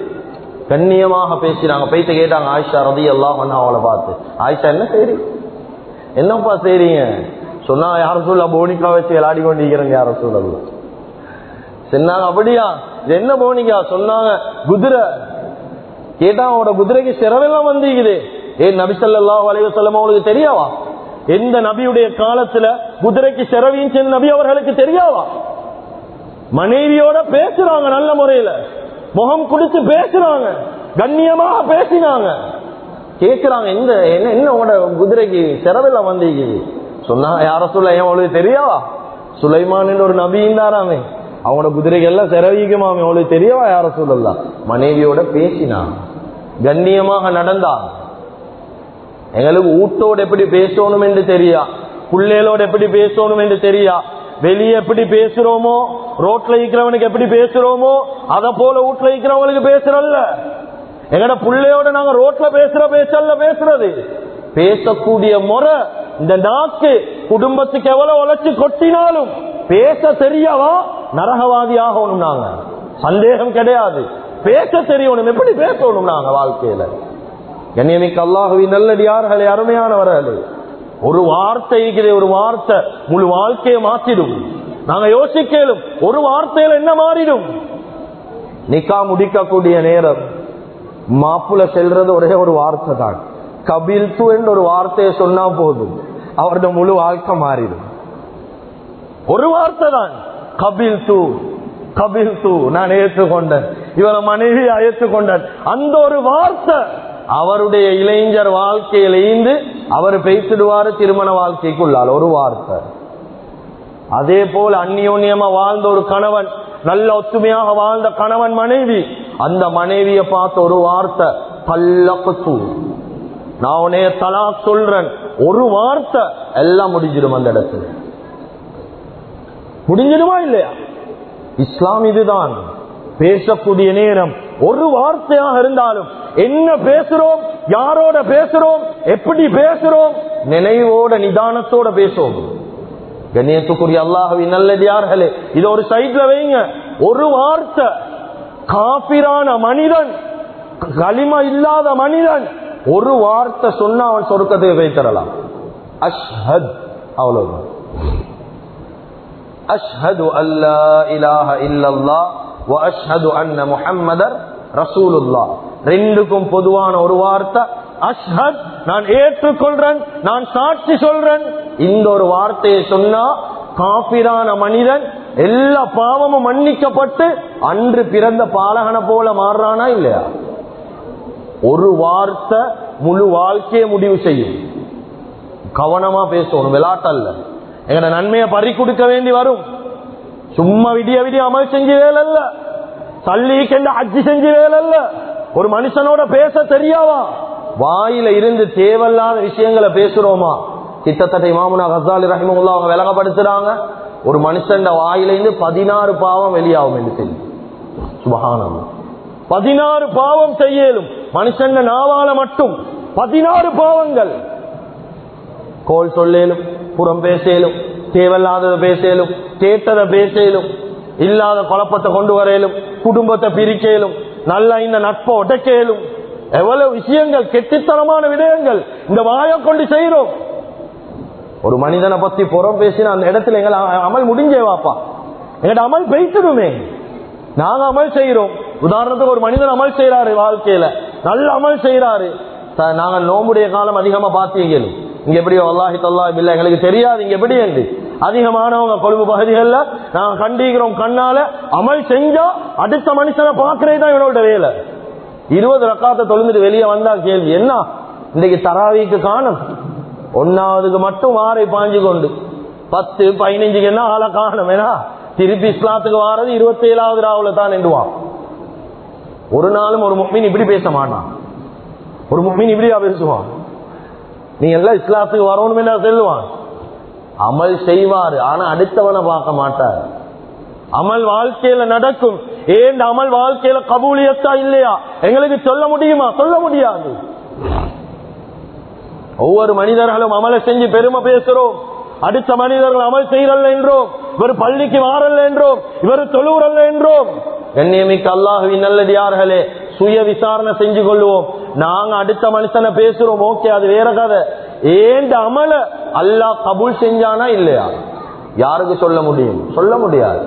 Speaker 2: கண்ணியமாக பேசினாங்க போயிட்டு கேட்டாங்க ஆயிஷா ரதி எல்லாம் அவளை பார்த்து. ஆயிஷா என்ன சரி என்னப்பா சரிங்க சொன்னா யார சொல்ல போனிக்கா வச்சு விளையாடி கொண்டிருக்கிறேங்க யார சொல்லு சொன்னாங்க அப்படியா? என்ன போனிக்கா? சொன்னாங்க குதிரை. கேட்டா அவனோட குதிரைக்கு சிறவெல்லாம் வந்திருக்குது. ஏன் நபி ஸல்லல்லாஹு அலைஹி வஸல்லம் அவங்களுக்கு தெரியாவா? எந்த நபியுடைய காலத்துல குதிரைக்கு சிறவியும் சென்ற நபி அவர்களுக்கு தெரியாவா? மனைவியோட பேசுறாங்க நல்ல முறையில. முகம் குடிச்சு பேசுறாங்க கண்ணியமாக பேசினாங்க. கேக்குறாங்க இந்த என்ன என்ன உங்களோட குதிரைக்கு சிறவெல்லாம் வந்திருக்குது? சொன்னா யார சொல்ல ஏன் அவளுக்கு தெரியாவா சுலைமான் ஒரு நபி தாராமே அவனோட குதிரைகள் எல்லாம் சிறவிக்குமாமே அவளுக்கு தெரியவா யார சொல்லலாம் மனைவியோட பேசினா கண்ணியமாக நடந்தா எங்களுக்கு ஊட்டோடு எப்படி பேசணும் என்று தெரியா? பிள்ளைகளோட எப்படி பேசணும் என்று தெரியா? வெளியே எப்படி பேசுறோமோ? ரோட்ல இருக்கிறவனுக்கு எப்படி பேசுறோமோ? அத போல வீட்டுல இருக்கிறவங்களுக்கு பேசுறல்ல. எங்கட பிள்ளையோட நாங்க ரோட்ல பேசுற பேசல்ல பேசுறது. பேசக்கூடிய முறை இந்த நாக்கு குடும்பத்துக்கு எவ்வளவு உழைச்சு கொட்டினாலும் பேச தெரியவா? நரகவாதி ஆகணும் நாங்க சந்தேகம் கிடையாது. பேச தெரியணும். எப்படி பேசணும் நாங்க வாழ்க்கையில? கண்ணியமிக்க அல்லாஹவி நல்லடியார்களே அருமையானவர்களே ஒரு வார்த்தை ஒரு வார்த்தை முழு வாழ்க்கையை மாற்றிடும் நாங்க யோசிக்கலும் ஒரு வார்த்தையில என்ன மாறிடும்? நிக்கா முடிக்கக்கூடிய நேரம் மாப்புல செல்றது ஒரே ஒரு வார்த்தை தான் கபில் து என்ற ஒரு வார்த்தையை சொன்னா போதும். அவரது முழு வாழ்க்கை மாறிடும். ஒரு வார்த்தை தான். கபில் தூ கபில் தூ நான் ஏற்றுக்கொண்டேன். இவரை மனைவி ஏற்றுக்கொண்டேன் அந்த ஒரு வார்த்தை அவருடைய இளைஞர் வாழ்க்கையில இருந்து அவர் பேசிடுவாரு திருமண வாழ்க்கைக்குள்ளால். ஒரு வார்த்தை. அதே போல அந்நியோன்யமா வாழ்ந்த ஒரு கணவன் நல்ல ஒத்துமையாக வாழ்ந்த கணவன் மனைவி அந்த மனைவியை பார்த்த ஒரு வார்த்தை பல்லக்கு நான் உனைய தலா சொல்றேன். ஒரு வார்த்தை எல்லாம் முடிஞ்சிடும் அந்த இடத்துல. முடிஞ்சிடுமா இல்லையா? இஸ்லாம் இதுதான். பேசக்கூடிய நேரம் ஒரு வார்த்தையாக இருந்தாலும் என்ன பேசுறோம் யாரோட பேசுறோம் எப்படி பேசுறோம் நினைவோட நிதானத்தோட பேசுவோம். கண்ணியத்துக்குரிய அல்லாஹவி நல்லடியார்களே இதை ஒரு சைட்ல வைங்க. ஒரு வார்த்தை காபிரான மனிதன் களிம இல்லாத மனிதன் ஒரு வார்த்தை சொன்னா அவன் சொருக்கத்துக்கு போய் தரலாம் அஷ்ஹத். அவ்வளவுதான். அஷ்ஹது அல்லா இலாஹ இல்லல்லா அஷ்ஹது அன்ன முஹம்மதர் ரசூலுல்லாஹ். ரெண்டுக்கும் பொதுவான ஒரு வார்த்தை. அஷ்ஹத் நான் ஏற்றுக்கொள்றேன் நான் சாட்சி சொல்றேன். இந்த ஒரு வார்த்தையை சொன்னா காபிரான மனிதன் எல்லா பாவமும் மன்னிக்கப்பட்டு அன்று பிறந்த பாலகனை போல மாறுறானா இல்லையா? ஒரு வார்த்தை முழு வாழ்க்கையை முடிவு செய்யும். கவனமா பேசணும் விளாட்டல்ல. எங்கட நன்மையை பறி கொடுக்க வேண்டி வரும். சும்மா விடிய விடிய அமல் செஞ்சு வேலை தள்ளி சல்லிக்கென்று அஜி செஞ்சு வேலை ஒரு மனுஷனோட பேச தெரியாவா வாயில இருந்து தேவையில்லாத விஷயங்களை பேசுறோமா? கிட்டத்தட்ட இமாமுனா ஹசாலி ரஹிமுல்லா அவங்க விலகப்படுத்துறாங்க ஒரு மனுஷன் வாயில இருந்து பதினாறு பாவம் வெளியாகும் என்று செய்யும் சுபகானம் பதினாறு பாவம் செய்யலும். மனுஷன் நாவால மட்டும் பதினாறு பாவங்கள். கோல் சொல்லேலும் புறம் பேசலும் தேவையில்லாததை பேசலும் கேட்டதை பேசலும் இல்லாத குழப்பத்தை கொண்டு வரையிலும் குடும்பத்தை பிரிக்கலும் நல்ல இந்த நட்பை உடைக்கலும். எவ்வளவு விஷயங்கள் கெட்டித்தனமான விடயங்கள் இந்த வாயை கொண்டு செய்யறோம் ஒரு மனிதனை பத்தி புறம் பேசின அந்த இடத்துல எங்களை அமல் முடிஞ்சே வாப்பா. எங்கட அமல் பெய்த்திடுமே நாங்க அமல் செய்யறோம் உதாரணத்துக்கு ஒரு மனிதன் அமல் செய்யறாரு வாழ்க்கையில. நல்ல அமல் செய்யறாரு நாங்க நோம்புடைய காலம் அதிகமா பாத்தீங்க இங்க எப்படி அல்லாஹி தல்லா இல்ல எங்களுக்கு தெரியாது இங்க எப்படி என்று. அதிகமானவங்க கொழும்பு பகுதிகளில் நாங்க கண்டிக்கிறோம் கண்ணால அமல் செஞ்சா அடுத்த மனுஷனை பாக்குறே தான் இவனோட வேலை. இருபது ரக்காத்தை தொழுந்துட்டு வெளியே வந்தா கேள்வி என்ன? இன்னைக்கு தராவிக்கு காணும். ஒன்னாவதுக்கு மட்டும் ஆறை பாஞ்சு கொண்டு. பத்து பதினஞ்சுக்கு என்ன ஆளை காணும்? ஏன்னா திருப்பி இஸ்லாத்துக்கு வாரது இருபத்தி ஏழாவது ராவுல தான் நின்றுவான் ஒரு நாளும் ஒரு முக்மீன் இப்படி பேச மாட்டான். ஒரு முக்மீன் இப்படியா பேசுவான்? நீ எல்லாம் இஸ்லாத்துக்கு வரணும் என்ன சொல்லுவான்? அமல் செய்வாரு ஆனா அடுத்தவனை பார்க்க மாட்டார். அமல் வாழ்க்கையில நடக்கும். ஏன் அமல் வாழ்க்கையில கபூலியத்தா இல்லையா? எங்களுக்கு சொல்ல முடியுமா? சொல்ல முடியாது. ஒவ்வொரு மனிதர்களும் அமலை செஞ்சு பெருமை பேசுறோம். அடுத்த மனிதர்கள் அமல் செய்யறல்ல என்றோம். இவர் பள்ளிக்கு வாரல்ல என்றோம். இவர் தொழுவுறல்ல என்றோம். கண்ணியமிக்க அல்லாஹுவின் நல்லடியார்களே சுய விசாரணை செஞ்சு கொள்வோம் நாங்க அடுத்த மனுஷனை பேசுறோம் ஓகே அது வேற கதை. ஏண்ட அமல அல்லாஹ் கபூல் செஞ்சானா இல்லையா? யாருக்கு சொல்ல முடியும்? சொல்ல முடியாது.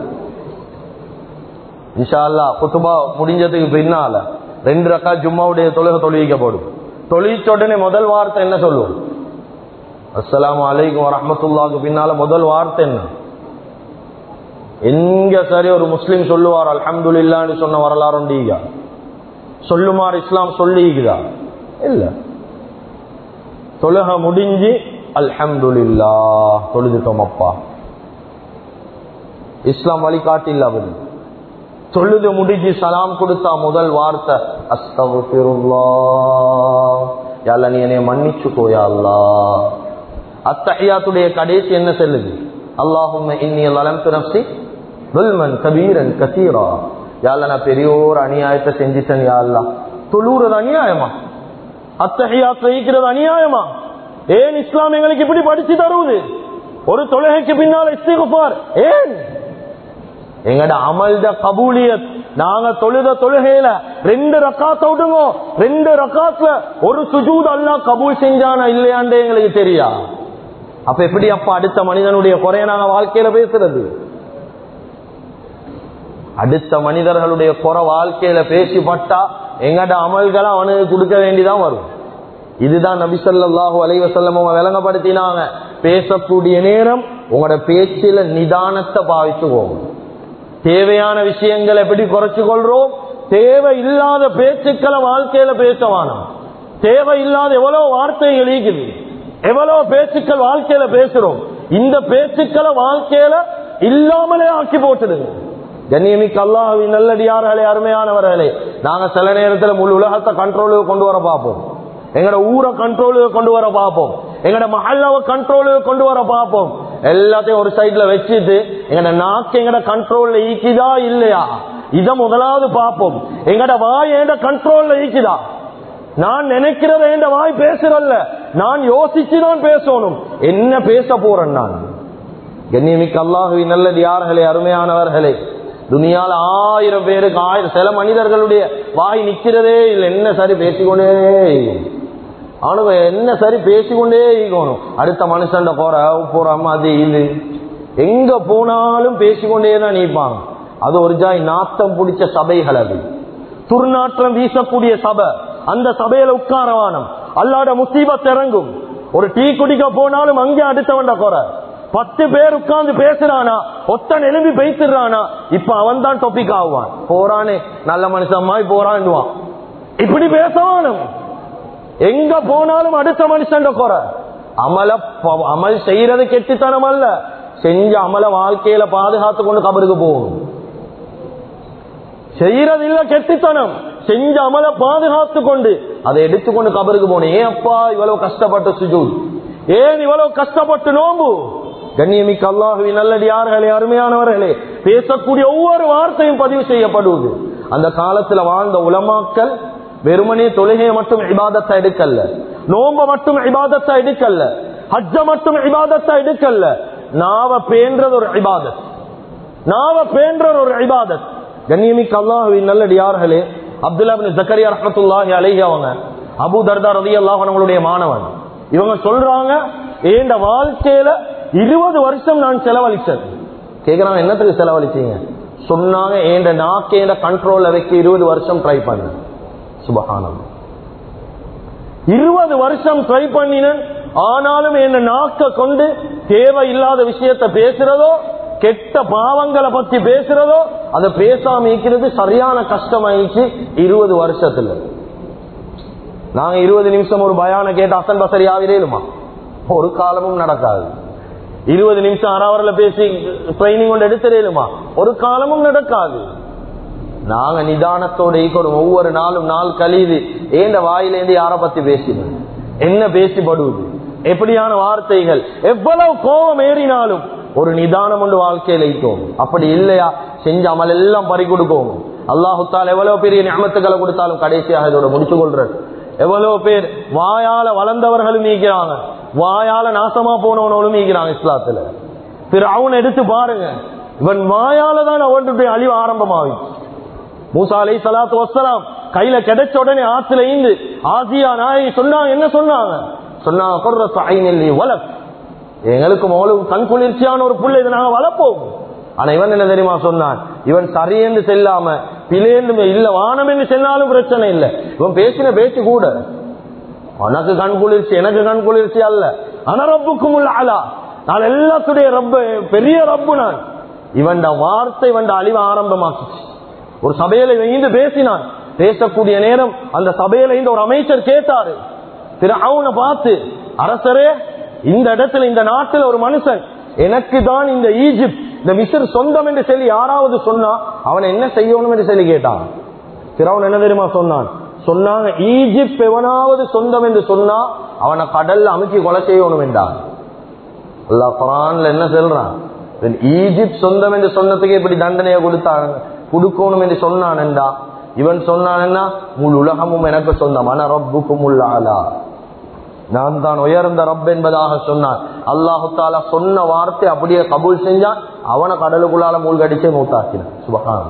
Speaker 2: இன்ஷா குத்துபா முடிஞ்சதுக்கு பின்னால ரெண்டு ரக்கா ஜும்மாவுடைய தொழுகை தொழுவிக்கப்படும். தொழிச்ச உடனே முதல் வார்த்தை என்ன சொல்லுவோம் அஸ்லாம் அலைக்கும் வரமத்துல்லாக்கு பின்னால முதல் வார்த்தை என்ன? எங்க சரி ஒரு முஸ்லீம் சொல்லுவார் இல்லான்னு சொன்ன வரலாறு உண்டீங்க சொல்லுமாறு இஸ்லாம் சொல்லிக்குதா? இல்ல. தொழுக முடிஞ்சு அல்ஹம்துல்லா தொழுதுட்டோம் அப்பா இஸ்லாம் வழிகாட்டி இல்ல தொழுது முடிஞ்சு சலாம் கொடுத்தா முதல் வார்த்தை அஸ்தகுபிருல்லா யால நீ என்னை மன்னிச்சுக்கோயா அல்லா. அத்தஹியாத்துடைய கடைசி என்ன செல்லுது? அல்லாஹும் இன்னியல் லலம் நப்சி துல்மன் கபீரன் கசீரா. யால நான் பெரியோர் அநியாயத்தை செஞ்சிட்டேன் யாழ்லா தொழுறது அநியாயமா? அத்தகையா சகிக்கிறது அநியாயமா? ஏன் இஸ்லாம் எங்களுக்கு இப்படி படிச்சு தருவது? ஒரு தொழுகைக்கு பின்னால் இஸ்திகுபார் ஏன்? எங்கட அமல்த கபூலியத். நாங்க தொழுத தொழுகையில ரெண்டு ரக்காத்த விடுங்க. ரெண்டு ரக்காத்துல ஒரு சுஜூத் அல்லா கபூல் செஞ்சானா இல்லையாண்டே எங்களுக்கு தெரியா? அப்ப எப்படி அப்ப அடுத்த மனிதனுடைய குறைய நாங்க வாழ்க்கையில பேசுறது? அடுத்த மனிதர்களுடைய குறை வாழ்க்கையில பேசி பட்டா எங்கட அமல்களை அவனுக்கு கொடுக்க வேண்டிதான் வரும். இதுதான் நபிசல்லாஹூ அலைவசல்லம் அவங்க விளங்கப்படுத்தினாங்க. பேசக்கூடிய நேரம் உங்களோட பேச்சில நிதானத்தை பாவிச்சுக்கோங்க தேவையான விஷயங்களை எப்படி குறைச்சு கொள்றோம் தேவை இல்லாத பேச்சுக்களை வாழ்க்கையில பேசவானோம் தேவை இல்லாத எவ்வளவு வார்த்தைகள் இருக்குது எவ்வளவு பேச்சுக்கள் வாழ்க்கையில பேசுறோம்? இந்த பேச்சுக்களை வாழ்க்கையில இல்லாமலே ஆக்கி போட்டுடுங்க. கண்ணியமிக்க அல்லாஹி நல்லடியார்களே அருமையானவர்களே நாங்க சில நேரத்துல முழு உலகத்தை கண்ட்ரோலுக்கு கொண்டு வர பார்ப்போம். எங்கட ஊரை கண்ட்ரோலுக்கு கொண்டு வர பார்ப்போம். எங்கட மஹல்லாவை கண்ட்ரோலுக்கு கொண்டு வர பார்ப்போம். எல்லாத்தையும் ஒரு சைட்ல வச்சுட்டு எங்கட நாக்கு எங்கட கண்ட்ரோல்ல ஈக்குதா இல்லையா? இத முதலாவது பார்ப்போம். எங்கட வாய் எங்கட கண்ட்ரோல்ல ஈக்குதா நான் நினைக்கிறத எந்த வாய் பேசுறல்ல. நான் யோசிச்சுதான் பேசணும். என்ன பேச போறேன் நான்? கண்ணியமிக்க அல்லாஹுவி நல்லது யார்களே அருமையானவர்களே துணியால ஆயிரம் பேருக்கு ஆயிரம் சில மனிதர்களுடைய வாய் நிக்கிறதே இல்லை. என்ன சரி பேசிக்கொண்டே அவனுக்கு என்ன சரி பேசிக்கொண்டே இருக்கணும். அடுத்த மனுஷன் போற போறாம அது இது எங்க போனாலும் பேசிக்கொண்டே தான் நீப்பாங்க. அது ஒரு ஜாய் நாத்தம் பிடிச்ச சபைகள் அது. துர்நாற்றம் வீசக்கூடிய சபை. அந்த சபையில உட்காரவானம். அல்லாட முசீபத் இறங்கும். ஒரு டீ குடிக்க போனாலும் அங்கே அடுத்தவண்ட குறை. பத்து பேர் உட்கார்ந்து பேசுறானா ஒத்தன் எழுப்பி பேசிடுறானா இப்ப அவன் தான் டொபிக் ஆகுவான் போறானே நல்ல மனுஷமாய் போறான்டுவான் இப்படி பேசவானும். எங்க போனாலும் அடுத்த மனுஷன் குறை. அமல அமல் செய்யறது கெட்டித்தனம் அல்ல. செஞ்ச அமல வாழ்க்கையில பாதுகாத்து கொண்டு கபருக்கு போகணும். செய்யறது இல்ல கெட்டித்தனம். செஞ்ச அமல பாதுகாத்து கொண்டு அதை எடுத்துக்கொண்டு கபருக்கு போனேன் ஏன் அப்பா இவ்வளவு கஷ்டப்பட்டு சுஜூத்? ஏன் இவ்வளவு கஷ்டப்பட்டு நோம்பு? கண்ணியமிக்க அல்லாஹுவின் நல்லடியார்களே அருமையானவர்களே பேசக்கூடிய ஒவ்வொரு வார்த்தையும் பதிவு செய்யப்படுவது. அந்த காலத்துல வாழ்ந்த உலமாக்கல் வெறுமனே தொழுகையை மட்டும் இபாதத்தை எடுக்கல்ல நோம்ப மட்டும் இபாதத்தை எடுக்கல்ல ஹஜ்ஜ மட்டும் இபாதத்தை எடுக்கல்ல நாவ பேன்றது ஒரு இபாதத். நாவ பேன்றது ஒரு இபாதத். கண்ணியமிக்க அல்லாஹுவின் நல்லடியார்களே அப்துல்லா ஜக்கரியா ரஹத்துல்லாஹி அலைஹி அவங்க அபு தர்தா ரதி அல்லாஹ் அவங்களுடைய மாணவன். இவங்க சொல்றாங்க ஏண்ட வாழ்க்கையில இருபது வருஷம் நான் செலவழிச்சேன் கேக்குறாங்க என்னத்துக்கு செலவழிச்சீங்க? சொன்னாங்க ஏண்ட நாக்கேண்ட கண்ட்ரோல்ல வைக்க இருபது வருஷம் ட்ரை பண்ண சுபகானம் இருபது வருஷம் ட்ரை பண்ணினேன். ஆனாலும் என்ன நாக்க கொண்டு தேவையில்லாத விஷயத்த பேசுறதோ கெட்ட பாவங்களை பத்தி பேசுறதோ அதை பேசாம இருக்கிறது சரியான கஷ்டமாயிடுச்சு இருபது வருஷத்துல. நாங்க இருபது நிமிஷம் ஒரு பயான கேட்டு அசன் பசரி ஆவிரேலுமா ஒரு காலமும் நடக்காது. இருபது நிமிஷம் அறவரில் பேசி ட்ரைனிங் கொண்டு எடுத்துடலுமா ஒரு காலமும் நடக்காது. நாங்க நிதானத்தோட ஈக்கணும் ஒவ்வொரு நாளும் நாள் கழியுது. ஏண்ட வாயிலேந்து யார பத்தி பேசினோம்? என்ன பேசிப்படுவது? எப்படியான வார்த்தைகள்? எவ்வளவு கோபம் ஏறினாலும் ஒரு நிதானம் ஒன்று வாழ்க்கையில ஈட்டோம் அப்படி இல்லையா? செஞ்ச அமல் எல்லாம் பறி கொடுக்கோம். அல்லாஹுத்தால் எவ்வளவு பெரிய நியமத்துக்களை கொடுத்தாலும் கடைசியாக இதோட முடிச்சு கொள்றது எவ்வளவு பேர் வாயால வளர்ந்தவர்களும் நீக்கிறாங்க வாயால நாசமா போனவனும் நீக்கிறாங்க இஸ்லாத்துல. திரு அவன் எடுத்து பாருங்க. இவன் வாயால தான் அவனுடைய அழிவு ஆரம்பமாகும் மூசா அலை சலாத்து வசலாம் கையில கிடைச்ச உடனே ஆத்துல இருந்து ஆசியா நாய் சொன்னாங்க என்ன சொன்னாங்க? சொன்னாங்க வளப் எங்களுக்கு மௌலும் கண் குளிர்ச்சியான ஒரு புள்ள இதை நாங்க வளர்ப்போம். ஆனா இவன் என்ன தெரியுமா சொன்னான்? இவன் சரியென்று செல்லாம பிளேந்து இல்ல வானம் என்று செல்லாலும் பிரச்சனை இல்லை. இவன் பேசின பேச்சு கூட உனக்கு கண் குளிர்ச்சி எனக்கு கண் குளிர்ச்சி அல்ல. அனரப்புக்கும் உள்ள அலா. நான் எல்லாத்துடைய ரப்ப பெரிய ரப்பு நான். இவன் வார்த்தை வந்த அழிவு ஆரம்பமாக்குச்சு. ஒரு சபையில இருந்து பேசினான். பேசக்கூடிய நேரம் அந்த சபையில இருந்து ஒரு அமைச்சர் கேட்டாரு. திரு அவனை பார்த்து அரசரே இந்த இடத்துல இந்த நாட்டில் ஒரு மனுஷன் எனக்கு தான் இந்த ஈஜிப்ட் இந்த மிஸ்ர் சொந்தம் என்று சொல்லி யாராவது சொன்னா அவனை என்ன செய்யணும் என்று சொல்லி கேட்டான். திரவன் என்ன தெரியுமா சொன்னான்? சொன்னாங்க ஈஜிப்ட் எவனாவது சொந்தம் என்று சொன்னா அவனை கடல்ல அமைச்சு கொலை செய்யணும் என்றான். அல்லா குரான்ல என்ன சொல்றான்? ஈஜிப்ட் சொந்தம் என்று சொன்னதுக்கு எப்படி தண்டனையை கொடுத்தாங்க கொடுக்கணும் என்று சொன்னான் என்றா. இவன் சொன்னான் முழு உலகமும் எனக்கு சொந்தம். மன ரப்புக்கும் உள்ளாலா நான் தான் உயர்ந்த ரப் என்பதாக சொன்னான். அல்லாஹால சொன்ன வார்த்தை அப்படியே கபூல் செஞ்சான் அவனை கடலுக்குள்ளால மூழ்கடிச்சே மூத்தாக்கினான் சுபகான்.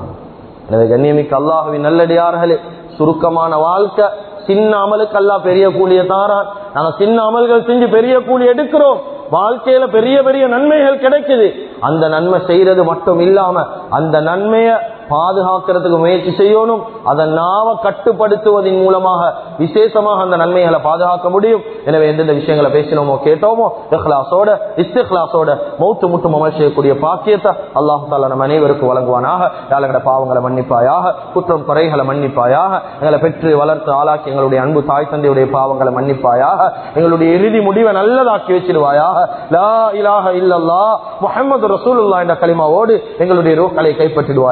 Speaker 2: எனவே கண்ணியமிக்க அல்லாஹுவின் நல்லடியார்களே சுருக்கமான வாழ்க்கை. சின்ன அமலுக்கு அல்லா பெரிய கூலிய தாரான். நாங்க சின்ன அமல்கள் செஞ்சு பெரிய கூலி எடுக்கிறோம். வாழ்க்கையில பெரிய பெரிய நன்மைகள் கிடைக்குது. அந்த நன்மை செய்யறது மட்டும் இல்லாம அந்த நன்மைய பாதுகாக்கிறதுக்கு முயற்சி செய்யணும். அதை நாவ கட்டுப்படுத்துவதன் மூலமாக விசேஷமாக அந்த நன்மைகளை பாதுகாக்க முடியும். எனவே எந்தெந்த விஷயங்களை பேசினோமோ கேட்டோமோ இஹ்லாசோட இஸ்திஹ்லாசோட மௌத்து முட்டு அமல் செய்யக்கூடிய பாக்கியத்தை அல்லாஹு தாலா நம்ம அனைவருக்கு வழங்குவானாக. யாழகட பாவங்களை மன்னிப்பாயாக? குற்றம் குறைகளை மன்னிப்பாயாக? எங்களை பெற்று வளர்த்து ஆளாக்கி எங்களுடைய அன்பு தாய் தந்தையுடைய பாவங்களை மன்னிப்பாயாக? எங்களுடைய இறுதி முடிவை நல்லதாக்கி வச்சிருவாயாக லா இலாக இல்லல்லா முகமது ரசூலுல்லாஹ் என்ற களிமாவோடு எங்களுடைய ரோக்களை கைப்பற்றிடுவாய்